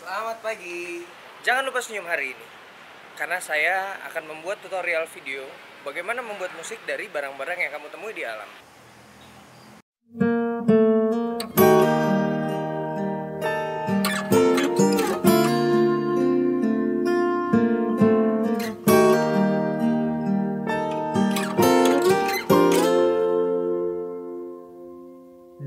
Selamat pagi. Jangan lupa senyum hari ini. Karena saya akan membuat tutorial video bagaimana membuat musik dari barang-barang yang kamu temui di alam.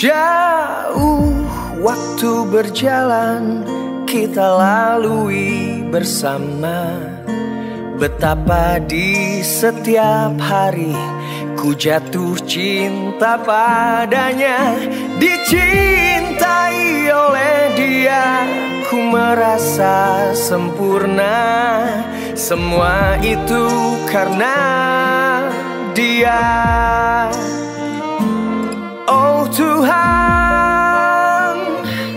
Jauh waktu berjalan kita lalui bersama. Betapa di setiap hari ku jatuh cinta padanya Dicintai oleh dia ku merasa sempurna Semua itu karena dia Oh Tuhan,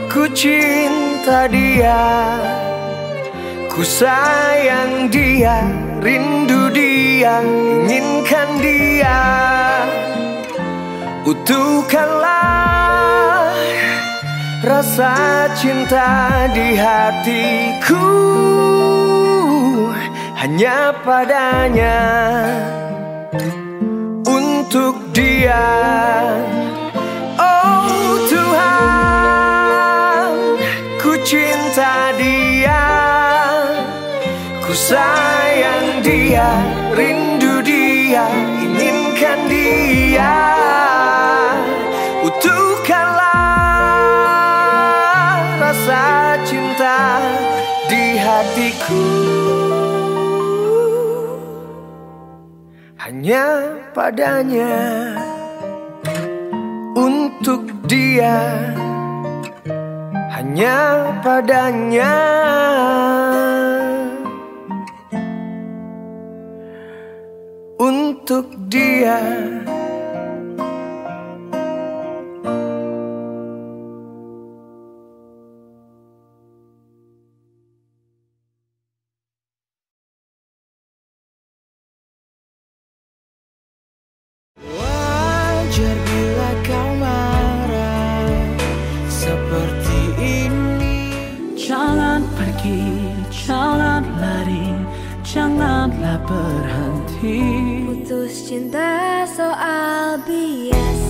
ku cinta dia, ku sayang dia, rindu dia, inginkan dia. Utuhkanlah rasa cinta di hatiku hanya padanya untuk dia. Oh Tuhan, ku cinta dia, ku sayang dia, rindu dia, inginkan dia. Hatiku. Hanya padanya untuk dia. Hanya padanya. Untuk dia janganlah berhenti. Putus cinta soal biaya